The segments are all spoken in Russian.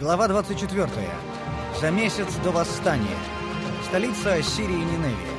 Глава 24. За месяц до восстания. Столица Ассирии Ниневия.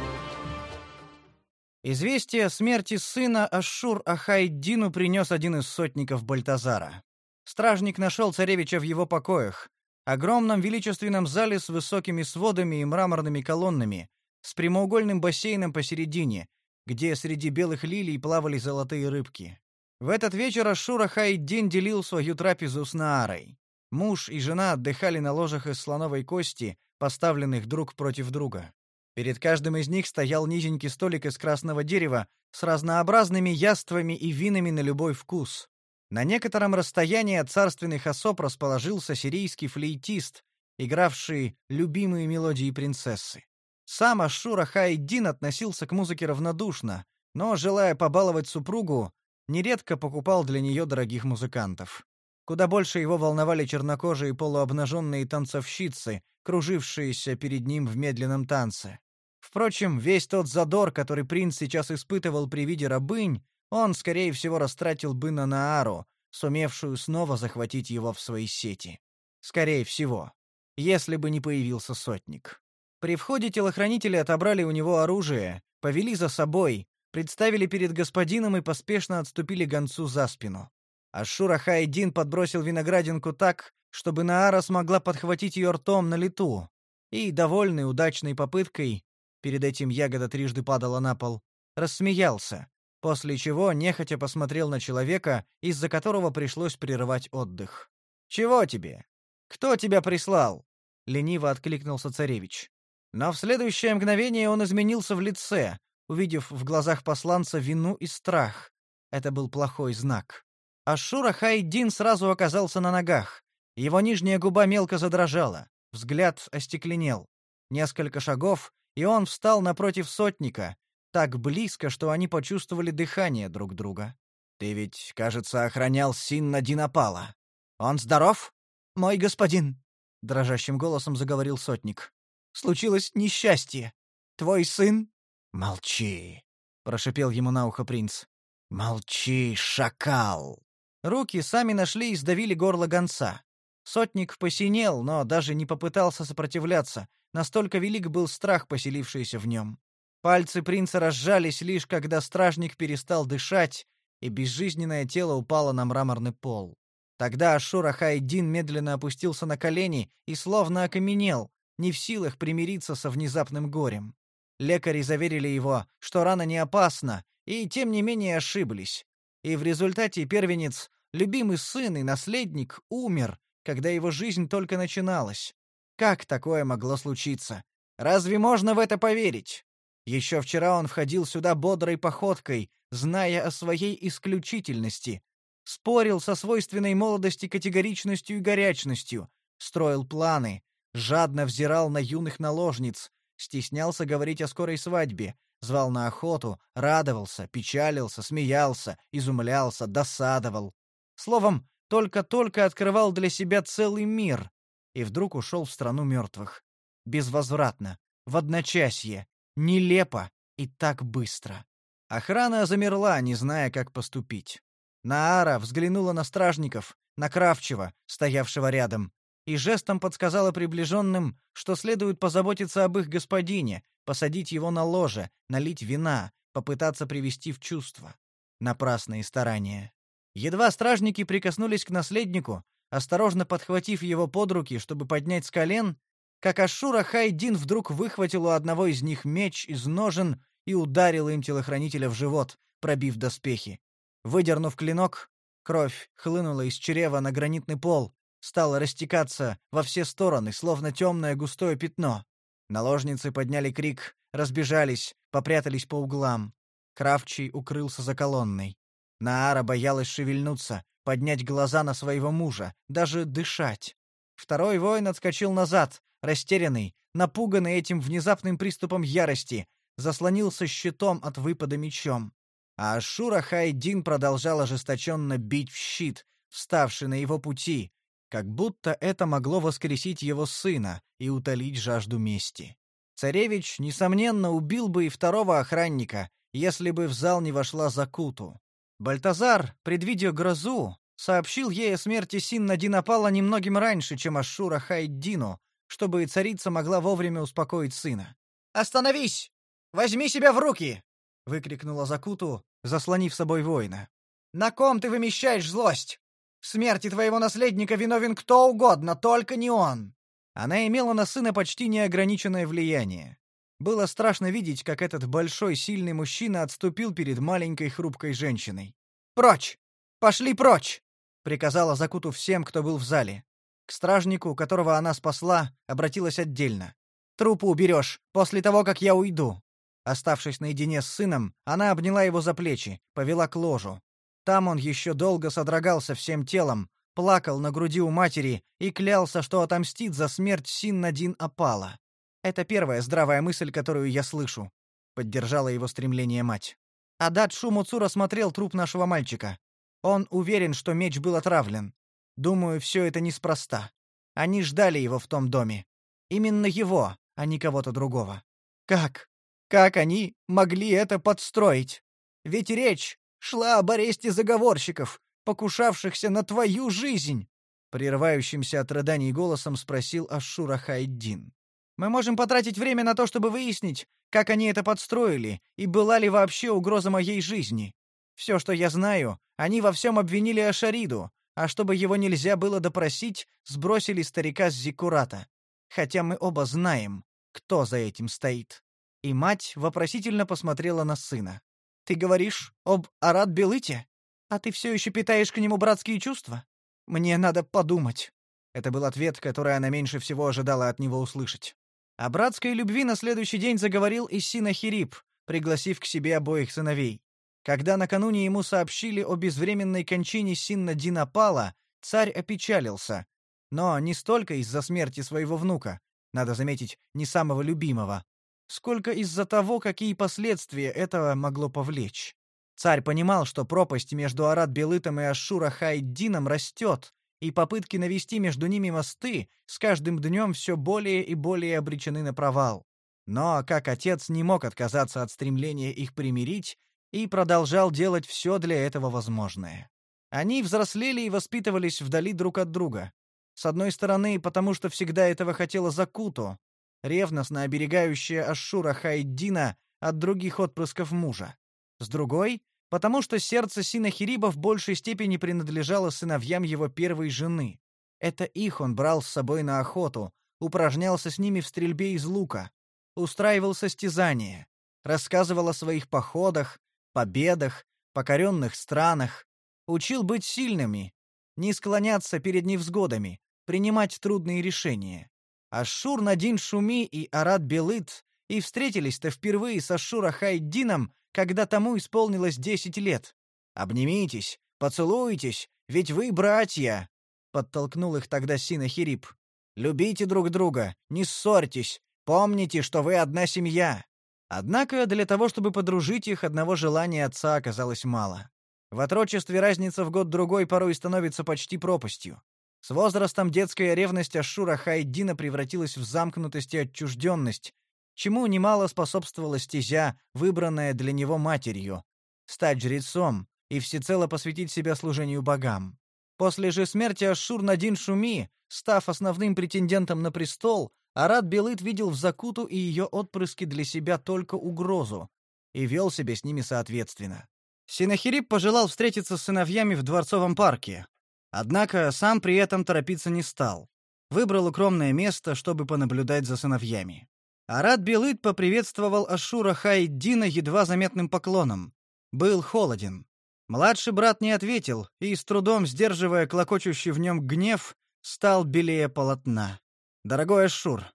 Известие о смерти сына Ашур Ахайдину принес один из сотников Бальтазара. Стражник нашел царевича в его покоях, огромном величественном зале с высокими сводами и мраморными колоннами, с прямоугольным бассейном посередине, где среди белых лилий плавали золотые рыбки. В этот вечер Ашура Хайдин делил свою трапезу с Наарой. Муж и жена отдыхали на ложах из слоновой кости, поставленных друг против друга. Перед каждым из них стоял низенький столик из красного дерева с разнообразными яствами и винами на любой вкус. На некотором расстоянии от царственных особ расположился сирийский флейтист, игравший любимые мелодии принцессы. Сам Ашура Хайдин относился к музыке равнодушно, но, желая побаловать супругу, нередко покупал для нее дорогих музыкантов. Куда больше его волновали чернокожие полуобнаженные танцовщицы, кружившиеся перед ним в медленном танце. Впрочем, весь тот задор, который принц сейчас испытывал при виде рабынь, он, скорее всего, растратил бы на Наару, сумевшую снова захватить его в свои сети. Скорее всего, если бы не появился сотник. При входе телохранители отобрали у него оружие, повели за собой, представили перед господином и поспешно отступили гонцу за спину. Ашура Хайдин подбросил виноградинку так, чтобы Наара смогла подхватить ее ртом на лету. И, довольный удачной попыткой, перед этим ягода трижды падала на пол, рассмеялся, после чего нехотя посмотрел на человека, из-за которого пришлось прерывать отдых. «Чего тебе? Кто тебя прислал?» — лениво откликнулся царевич. Но в следующее мгновение он изменился в лице, увидев в глазах посланца вину и страх. Это был плохой знак. Ашура Хайдин сразу оказался на ногах. Его нижняя губа мелко задрожала, взгляд остекленел. Несколько шагов, и он встал напротив сотника, так близко, что они почувствовали дыхание друг друга. «Ты ведь, кажется, охранял Синна Динапала. Он здоров?» «Мой господин», — дрожащим голосом заговорил сотник. «Случилось несчастье. Твой сын...» «Молчи», — прошипел ему на ухо принц. «Молчи, шакал!» Руки сами нашли и сдавили горло гонца. Сотник посинел, но даже не попытался сопротивляться, настолько велик был страх, поселившийся в нем. Пальцы принца разжались лишь когда стражник перестал дышать, и безжизненное тело упало на мраморный пол. Тогда Ашура Хайдин медленно опустился на колени и словно окаменел, не в силах примириться со внезапным горем. Лекари заверили его, что рана не опасна, и тем не менее ошиблись. И в результате первенец Любимый сын и наследник умер, когда его жизнь только начиналась. Как такое могло случиться? Разве можно в это поверить? Еще вчера он входил сюда бодрой походкой, зная о своей исключительности, спорил со свойственной молодости категоричностью и горячностью, строил планы, жадно взирал на юных наложниц, стеснялся говорить о скорой свадьбе, звал на охоту, радовался, печалился, смеялся, изумлялся, досадовал. Словом, только-только открывал для себя целый мир и вдруг ушел в страну мертвых. Безвозвратно, в одночасье, нелепо и так быстро. Охрана замерла, не зная, как поступить. Наара взглянула на стражников, на Кравчева, стоявшего рядом, и жестом подсказала приближенным, что следует позаботиться об их господине, посадить его на ложе, налить вина, попытаться привести в чувство. Напрасные старания. Едва стражники прикоснулись к наследнику, осторожно подхватив его под руки, чтобы поднять с колен, как Ашура Хайдин вдруг выхватил у одного из них меч из ножен и ударил им телохранителя в живот, пробив доспехи. Выдернув клинок, кровь хлынула из чрева на гранитный пол, стала растекаться во все стороны, словно темное густое пятно. Наложницы подняли крик, разбежались, попрятались по углам. Кравчий укрылся за колонной. Наара боялась шевельнуться, поднять глаза на своего мужа, даже дышать. Второй воин отскочил назад, растерянный, напуганный этим внезапным приступом ярости, заслонился щитом от выпада мечом. А Ашура Хайдин продолжал ожесточенно бить в щит, вставший на его пути, как будто это могло воскресить его сына и утолить жажду мести. Царевич, несомненно, убил бы и второго охранника, если бы в зал не вошла Закуту. Бальтазар, предвидя грозу, сообщил ей о смерти Синна Динапала немногим раньше, чем Ашура Хайддину, чтобы царица могла вовремя успокоить сына. «Остановись! Возьми себя в руки!» — выкрикнула Закуту, заслонив собой воина. «На ком ты вымещаешь злость? В смерти твоего наследника виновен кто угодно, только не он!» Она имела на сына почти неограниченное влияние. Было страшно видеть, как этот большой, сильный мужчина отступил перед маленькой хрупкой женщиной. «Прочь! Пошли прочь!» — приказала Закуту всем, кто был в зале. К стражнику, которого она спасла, обратилась отдельно. «Трупы уберешь, после того, как я уйду». Оставшись наедине с сыном, она обняла его за плечи, повела к ложу. Там он еще долго содрогался всем телом, плакал на груди у матери и клялся, что отомстит за смерть Синнадин Апала. Это первая здравая мысль, которую я слышу, поддержала его стремление мать. Адат Шумуцура смотрел труп нашего мальчика. Он уверен, что меч был отравлен. Думаю, все это неспроста. Они ждали его в том доме. Именно его, а не кого-то другого. Как? Как они могли это подстроить? Ведь речь шла об аресте заговорщиков, покушавшихся на твою жизнь, прерывающимся от рыданий голосом спросил Ашура Хайдин. Мы можем потратить время на то, чтобы выяснить, как они это подстроили и была ли вообще угроза моей жизни. Все, что я знаю, они во всем обвинили Ашариду, а чтобы его нельзя было допросить, сбросили старика с Зикурата. Хотя мы оба знаем, кто за этим стоит. И мать вопросительно посмотрела на сына. Ты говоришь об Арат Белыте? А ты все еще питаешь к нему братские чувства? Мне надо подумать. Это был ответ, который она меньше всего ожидала от него услышать. О братской любви на следующий день заговорил и Синахирип, пригласив к себе обоих сыновей. Когда накануне ему сообщили о безвременной кончине Синна Динапала, царь опечалился, но не столько из-за смерти своего внука, надо заметить, не самого любимого, сколько из-за того, какие последствия этого могло повлечь. Царь понимал, что пропасть между Арат-Белытом и Ашура-Хайддином растет, и попытки навести между ними мосты с каждым днем все более и более обречены на провал. Но как отец не мог отказаться от стремления их примирить и продолжал делать все для этого возможное. Они взрослели и воспитывались вдали друг от друга. С одной стороны, потому что всегда этого хотела Закуту, ревностно оберегающая Ашура Хайддина от других отпрысков мужа. С другой, потому что сердце Синахириба в большей степени принадлежало сыновьям его первой жены. Это их он брал с собой на охоту, упражнялся с ними в стрельбе из лука, устраивал состязания, рассказывал о своих походах, победах, покоренных странах, учил быть сильными, не склоняться перед невзгодами, принимать трудные решения. Ашур Надин Шуми и Арат Белыт и встретились-то впервые с Ашура Хайдином, когда тому исполнилось десять лет. Обнимитесь, поцелуйтесь, ведь вы братья, подтолкнул их тогда Синахирип. Любите друг друга, не ссорьтесь, помните, что вы одна семья. Однако для того, чтобы подружить их, одного желания отца оказалось мало. В отрочестве разница в год-другой порой становится почти пропастью. С возрастом детская ревность Ашура Хайдина превратилась в замкнутость и отчужденность, чему немало способствовала стезя, выбранная для него матерью — стать жрецом и всецело посвятить себя служению богам. После же смерти Ашур-Надин Шуми, став основным претендентом на престол, Арат Белыт видел в Закуту и ее отпрыске для себя только угрозу и вел себя с ними соответственно. Синахирип пожелал встретиться с сыновьями в дворцовом парке, однако сам при этом торопиться не стал. Выбрал укромное место, чтобы понаблюдать за сыновьями. Арат Белыт поприветствовал Ашура Хайддина едва заметным поклоном. Был холоден. Младший брат не ответил и, с трудом сдерживая клокочущий в нем гнев, стал белее полотна. Дорогой Ашур,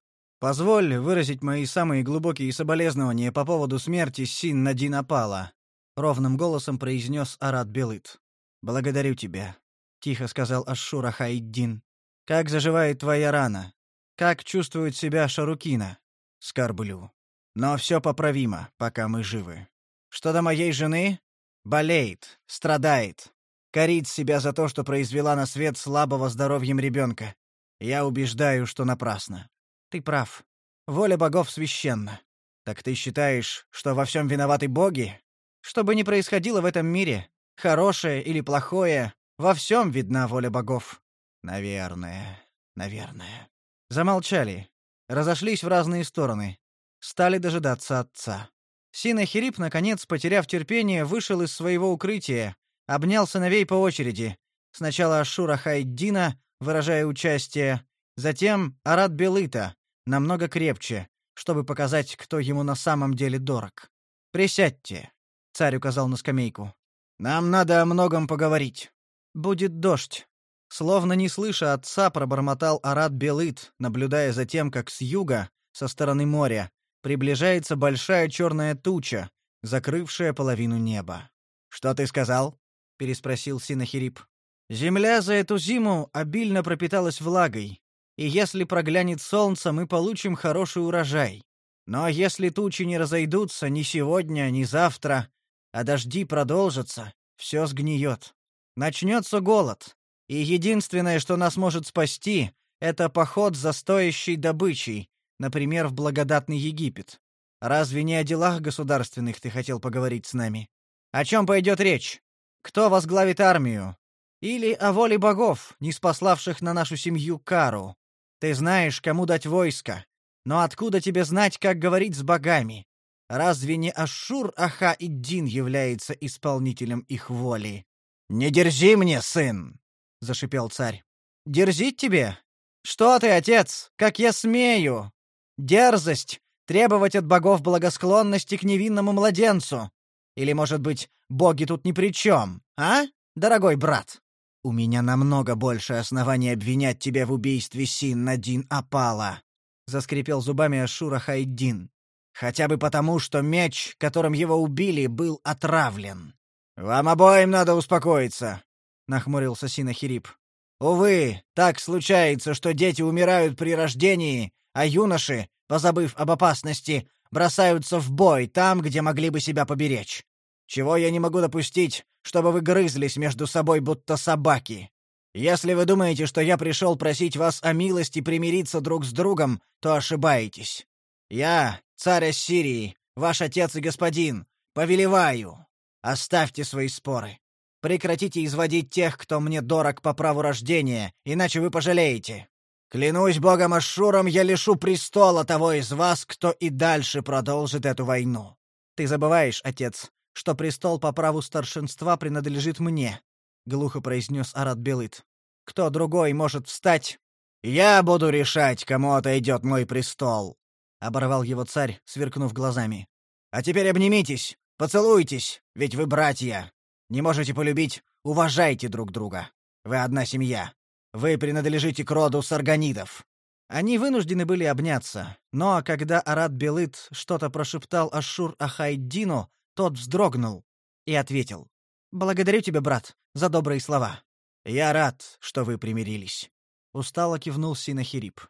позволь выразить мои самые глубокие соболезнования по поводу смерти Син Пала. ровным голосом произнес Арат Белыт. Благодарю тебя, тихо сказал Ашура Хайддин. Как заживает твоя рана? Как чувствует себя Шарукина? Скорблю. Но все поправимо, пока мы живы. Что до моей жены? Болеет, страдает, корит себя за то, что произвела на свет слабого здоровьем ребенка. Я убеждаю, что напрасно. Ты прав. Воля богов священна. Так ты считаешь, что во всем виноваты боги? Что бы ни происходило в этом мире, хорошее или плохое, Во всем видна воля богов. Наверное, наверное. Замолчали. Разошлись в разные стороны. Стали дожидаться отца. Синахирип, наконец, потеряв терпение, вышел из своего укрытия, обнял сыновей по очереди. Сначала Ашура Хайддина, выражая участие, затем Арат Белыта, намного крепче, чтобы показать, кто ему на самом деле дорог. «Присядьте», — царь указал на скамейку. «Нам надо о многом поговорить. Будет дождь». Словно не слыша отца, пробормотал Арат Белыт, наблюдая за тем, как с юга, со стороны моря, приближается большая черная туча, закрывшая половину неба. «Что ты сказал?» — переспросил Синахирип. «Земля за эту зиму обильно пропиталась влагой, и если проглянет солнце, мы получим хороший урожай. Но если тучи не разойдутся ни сегодня, ни завтра, а дожди продолжатся, все сгниет. Начнется голод, и единственное, что нас может спасти, это поход за стоящей добычей, например, в благодатный Египет. Разве не о делах государственных ты хотел поговорить с нами? О чем пойдет речь? Кто возглавит армию? Или о воле богов, не спаславших на нашу семью кару? Ты знаешь, кому дать войско, но откуда тебе знать, как говорить с богами? Разве не Ашур Аха-Иддин является исполнителем их воли? Не дерзи мне, сын, зашипел царь. Дерзить тебе? Что ты, отец? Как я смею? Дерзость требовать от богов благосклонности к невинному младенцу. Или, может быть, боги тут ни при чем, а, дорогой брат? У меня намного больше оснований обвинять тебя в убийстве Син-Надин Апала заскрипел зубами Ашура Хайдин. Хотя бы потому, что меч, которым его убили, был отравлен. Вам обоим надо успокоиться, нахмурился Синахирип. Увы, так случается, что дети умирают при рождении, а юноши, позабыв об опасности, бросаются в бой там, где могли бы себя поберечь. Чего я не могу допустить, чтобы вы грызлись между собой будто собаки. Если вы думаете, что я пришел просить вас о милости примириться друг с другом, то ошибаетесь. Я, царь Ассирии, ваш отец и господин, повелеваю. Оставьте свои споры. Прекратите изводить тех, кто мне дорог по праву рождения, иначе вы пожалеете. Клянусь богом Ашуром, я лишу престола того из вас, кто и дальше продолжит эту войну. Ты забываешь, отец, что престол по праву старшинства принадлежит мне, глухо произнес Арат Белыт. Кто другой может встать? Я буду решать, кому отойдет мой престол, оборвал его царь, сверкнув глазами. А теперь обнимитесь, поцелуйтесь, ведь вы братья. Не можете полюбить, уважайте друг друга. Вы одна семья. Вы принадлежите к роду сарганидов. Они вынуждены были обняться, но когда Арат Белыт что-то прошептал Ашур Ахайдину, тот вздрогнул и ответил: Благодарю тебя, брат, за добрые слова. Я рад, что вы примирились. Устало кивнул Синахирип.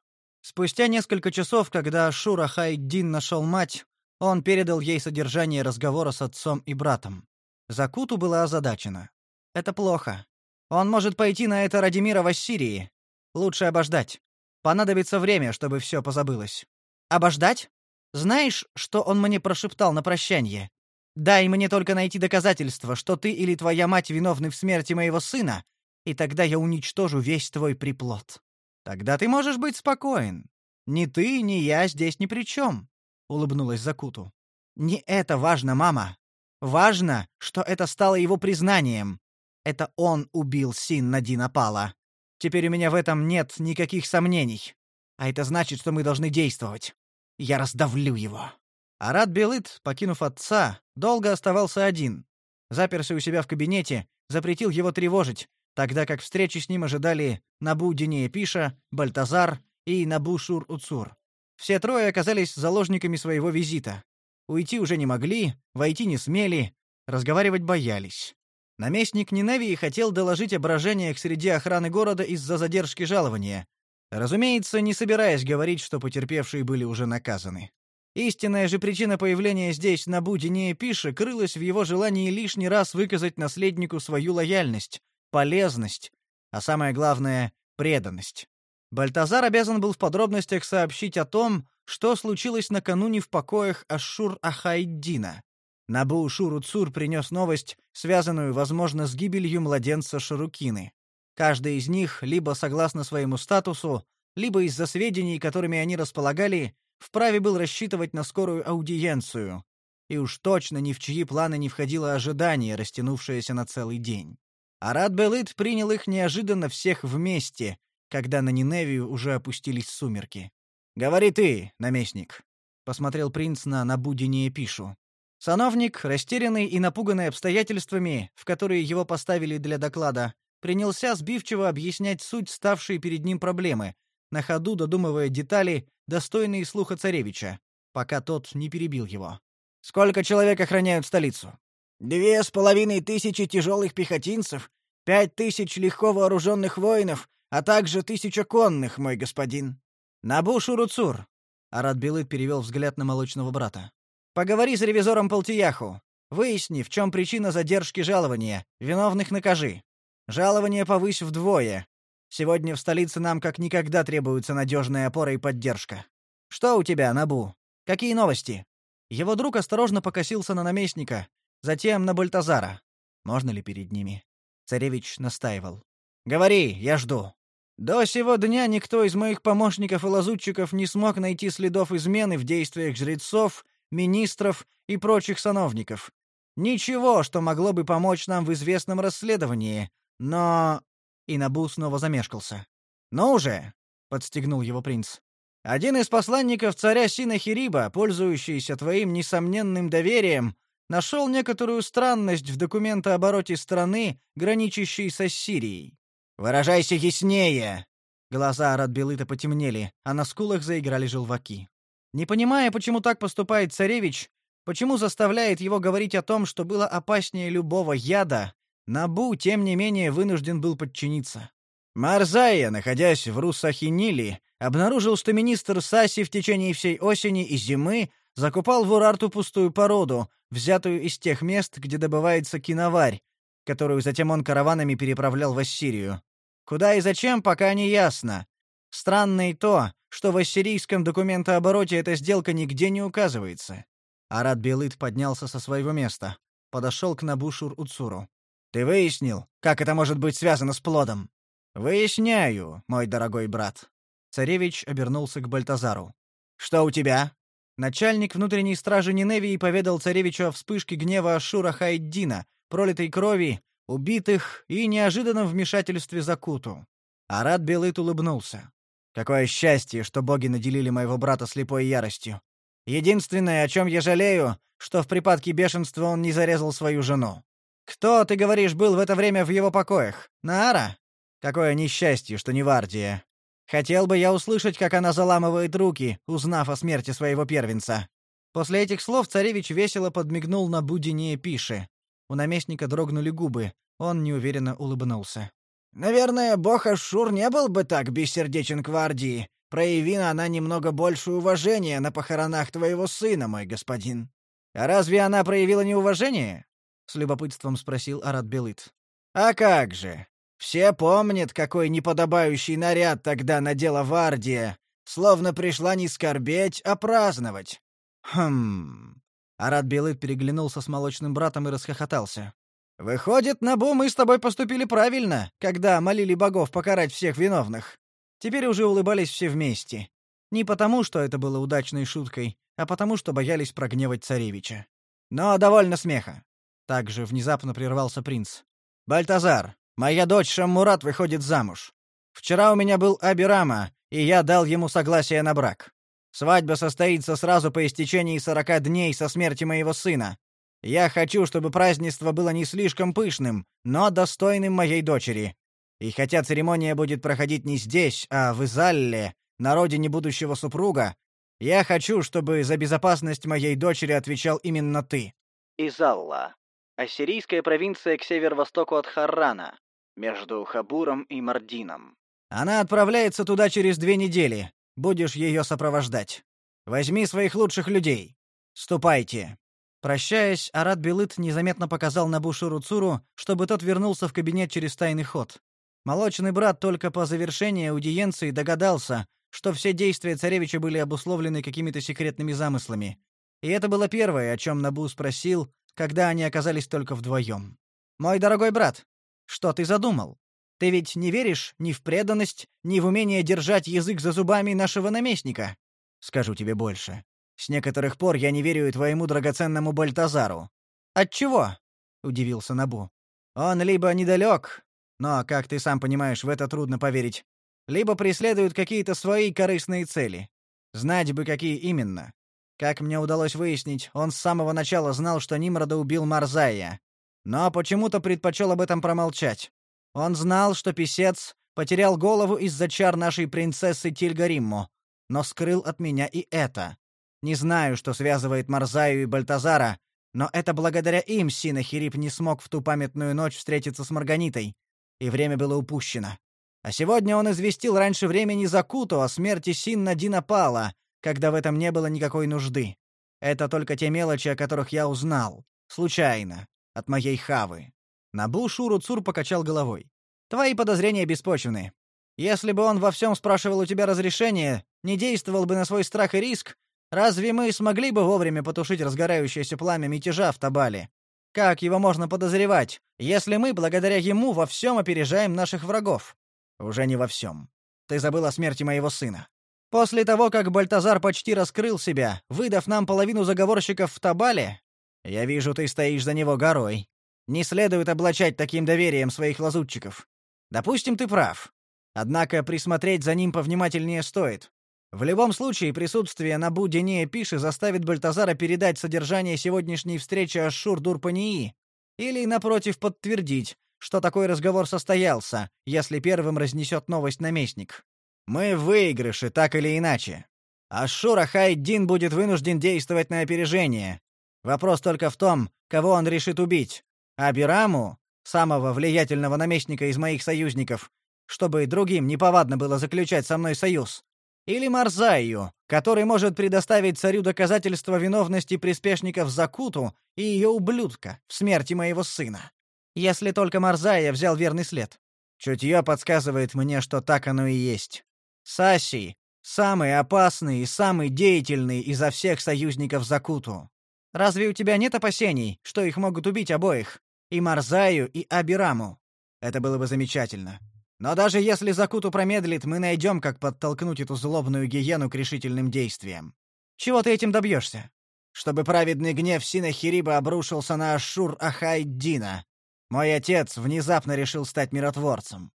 Спустя несколько часов, когда Шура Хайдин нашел мать, он передал ей содержание разговора с отцом и братом. Закуту была озадачена. Это плохо. Он может пойти на это ради мира в Ассирии. Лучше обождать. Понадобится время, чтобы все позабылось. Обождать? Знаешь, что он мне прошептал на прощание? Дай мне только найти доказательства, что ты или твоя мать виновны в смерти моего сына, и тогда я уничтожу весь твой приплод. Тогда ты можешь быть спокоен. Ни ты, ни я здесь ни при чем», — улыбнулась Закуту. «Не это важно, мама. Важно, что это стало его признанием. Это он убил Син Надина Пала. Теперь у меня в этом нет никаких сомнений. А это значит, что мы должны действовать. Я раздавлю его». Арат Белыт, покинув отца, долго оставался один. Заперся у себя в кабинете, запретил его тревожить, тогда как встречи с ним ожидали Набу Пиша, Бальтазар и Набу Шур-Уцур. Все трое оказались заложниками своего визита. Уйти уже не могли, войти не смели, разговаривать боялись. Наместник Ниневии хотел доложить о брожениях среди охраны города из-за задержки жалования, разумеется, не собираясь говорить, что потерпевшие были уже наказаны. Истинная же причина появления здесь на Будине Пиша крылась в его желании лишний раз выказать наследнику свою лояльность, полезность, а самое главное преданность. Бальтазар обязан был в подробностях сообщить о том, что случилось накануне в покоях Ашур Ахайддина. Набу Шуру Цур принес новость, связанную, возможно, с гибелью младенца Шарукины. Каждый из них, либо согласно своему статусу, либо из-за сведений, которыми они располагали, вправе был рассчитывать на скорую аудиенцию. И уж точно ни в чьи планы не входило ожидание, растянувшееся на целый день. Арат Белыт принял их неожиданно всех вместе, когда на Ниневию уже опустились сумерки. «Говори ты, наместник», — посмотрел принц на Набудине Пишу. Сановник, растерянный и напуганный обстоятельствами, в которые его поставили для доклада, принялся сбивчиво объяснять суть ставшей перед ним проблемы, на ходу додумывая детали, достойные слуха царевича, пока тот не перебил его. «Сколько человек охраняют столицу?» «Две с половиной тысячи тяжелых пехотинцев, пять тысяч легко вооруженных воинов, а также тысяча конных, мой господин». «Набу Шуруцур», — Арат Белыт перевел взгляд на молочного брата. Поговори с ревизором Полтияху. Выясни, в чем причина задержки жалования. Виновных накажи. Жалование повысь вдвое. Сегодня в столице нам как никогда требуется надежная опора и поддержка. Что у тебя, Набу? Какие новости? Его друг осторожно покосился на наместника, затем на Бальтазара. Можно ли перед ними? Царевич настаивал. Говори, я жду. До сего дня никто из моих помощников и лазутчиков не смог найти следов измены в действиях жрецов министров и прочих сановников. Ничего, что могло бы помочь нам в известном расследовании, но...» И Набу снова замешкался. «Ну уже!» — подстегнул его принц. «Один из посланников царя Синахириба, пользующийся твоим несомненным доверием, нашел некоторую странность в документообороте страны, граничащей с Ассирией. Выражайся яснее!» Глаза Радбелыта потемнели, а на скулах заиграли желваки. Не понимая, почему так поступает царевич, почему заставляет его говорить о том, что было опаснее любого яда, Набу, тем не менее, вынужден был подчиниться. Марзая, находясь в Руссахинили, обнаружил, что министр Саси в течение всей осени и зимы закупал в Урарту пустую породу, взятую из тех мест, где добывается киноварь, которую затем он караванами переправлял в Ассирию. Куда и зачем, пока не ясно. Странно и то, что в ассирийском документообороте эта сделка нигде не указывается. Арат Белыт поднялся со своего места, подошел к Набушур Уцуру. Ты выяснил, как это может быть связано с плодом? Выясняю, мой дорогой брат. Царевич обернулся к Бальтазару. Что у тебя? Начальник внутренней стражи Ниневии поведал царевичу о вспышке гнева Ашура Хайддина, пролитой крови, убитых и неожиданном вмешательстве Закуту. Арат Белыт улыбнулся. Какое счастье, что боги наделили моего брата слепой яростью. Единственное, о чем я жалею, что в припадке бешенства он не зарезал свою жену. Кто, ты говоришь, был в это время в его покоях? Наара? Какое несчастье, что не Вардия. Хотел бы я услышать, как она заламывает руки, узнав о смерти своего первенца. После этих слов царевич весело подмигнул на Будине Пиши. У наместника дрогнули губы. Он неуверенно улыбнулся. Наверное, бог Ашур не был бы так бессердечен к Вардии, прояви она немного больше уважения на похоронах твоего сына, мой господин. А разве она проявила неуважение? с любопытством спросил Арат Белыт. А как же? Все помнят, какой неподобающий наряд тогда надела Вардия, словно пришла не скорбеть, а праздновать. Хм. Арат Белыт переглянулся с молочным братом и расхохотался. Выходит, Набу, мы с тобой поступили правильно, когда молили богов покарать всех виновных. Теперь уже улыбались все вместе. Не потому, что это было удачной шуткой, а потому, что боялись прогневать царевича. Но довольно смеха. Также внезапно прервался принц. Бальтазар, моя дочь Шаммурат выходит замуж. Вчера у меня был Абирама, и я дал ему согласие на брак. Свадьба состоится сразу по истечении сорока дней со смерти моего сына. Я хочу, чтобы празднество было не слишком пышным, но достойным моей дочери. И хотя церемония будет проходить не здесь, а в Изалле, на родине будущего супруга, я хочу, чтобы за безопасность моей дочери отвечал именно ты. Изалла. Ассирийская провинция к северо-востоку от Харрана, между Хабуром и Мардином. Она отправляется туда через две недели. Будешь ее сопровождать. Возьми своих лучших людей. Ступайте. Прощаясь, Арат Белыт незаметно показал Набушуру Цуру, чтобы тот вернулся в кабинет через тайный ход. Молочный брат только по завершении аудиенции догадался, что все действия царевича были обусловлены какими-то секретными замыслами. И это было первое, о чем Набу спросил, когда они оказались только вдвоем. «Мой дорогой брат, что ты задумал? Ты ведь не веришь ни в преданность, ни в умение держать язык за зубами нашего наместника? Скажу тебе больше. С некоторых пор я не верю и твоему драгоценному Бальтазару. Отчего? удивился Набу. Он либо недалек, но, как ты сам понимаешь, в это трудно поверить, либо преследует какие-то свои корыстные цели. Знать бы, какие именно. Как мне удалось выяснить, он с самого начала знал, что Нимрода убил Марзая, но почему-то предпочел об этом промолчать. Он знал, что писец потерял голову из-за чар нашей принцессы Тильгариммо, но скрыл от меня и это. Не знаю, что связывает Марзаю и Бальтазара, но это благодаря им Синахирип не смог в ту памятную ночь встретиться с Марганитой, и время было упущено. А сегодня он известил раньше времени Закуту о смерти Синна Динапала, когда в этом не было никакой нужды. Это только те мелочи, о которых я узнал. Случайно. От моей хавы. Набу Шуру Цур покачал головой. Твои подозрения беспочвены. Если бы он во всем спрашивал у тебя разрешения, не действовал бы на свой страх и риск, Разве мы смогли бы вовремя потушить разгорающееся пламя мятежа в Табале? Как его можно подозревать, если мы благодаря ему во всем опережаем наших врагов? Уже не во всем. Ты забыл о смерти моего сына. После того, как Бальтазар почти раскрыл себя, выдав нам половину заговорщиков в Табале, я вижу, ты стоишь за него горой. Не следует облачать таким доверием своих лазутчиков. Допустим, ты прав. Однако присмотреть за ним повнимательнее стоит. В любом случае, присутствие на Будине Пиши заставит Бальтазара передать содержание сегодняшней встречи Ашшур-Дурпании или, напротив, подтвердить, что такой разговор состоялся, если первым разнесет новость наместник. Мы в выигрыше, так или иначе. Ашшур Ахайдин будет вынужден действовать на опережение. Вопрос только в том, кого он решит убить. Абираму, самого влиятельного наместника из моих союзников, чтобы другим неповадно было заключать со мной союз, или Марзаю, который может предоставить царю доказательства виновности приспешников Закуту и ее ублюдка в смерти моего сына. Если только Марзая взял верный след. Чутье подсказывает мне, что так оно и есть. Саси — самый опасный и самый деятельный изо всех союзников Закуту. Разве у тебя нет опасений, что их могут убить обоих? И Марзаю, и Абираму? Это было бы замечательно. Но даже если Закуту промедлит, мы найдем, как подтолкнуть эту злобную гиену к решительным действиям. Чего ты этим добьешься? Чтобы праведный гнев Синахириба обрушился на Ашур Ахайддина. Мой отец внезапно решил стать миротворцем.